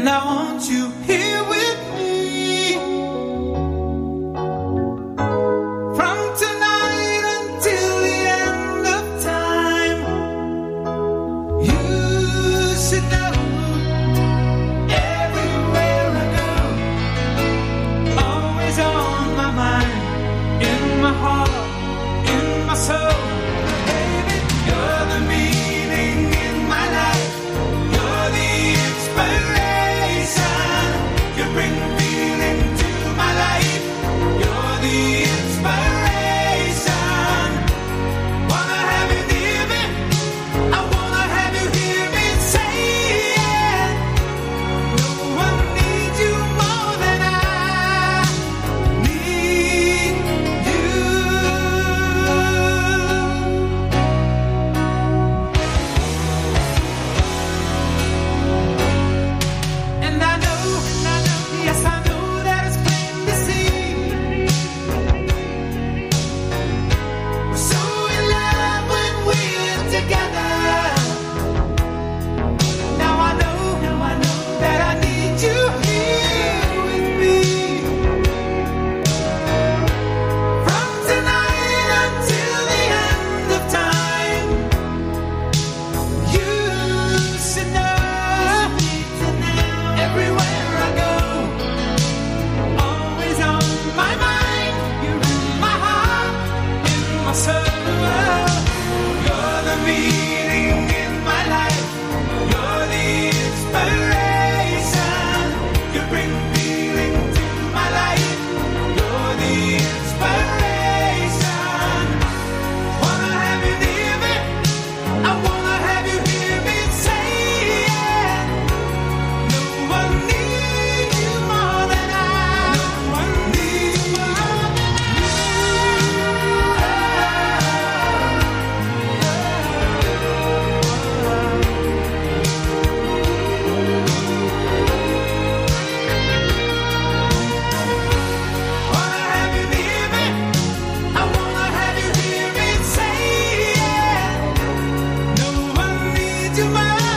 and I want you here. Bring heart, in my soul. You're the meaning in my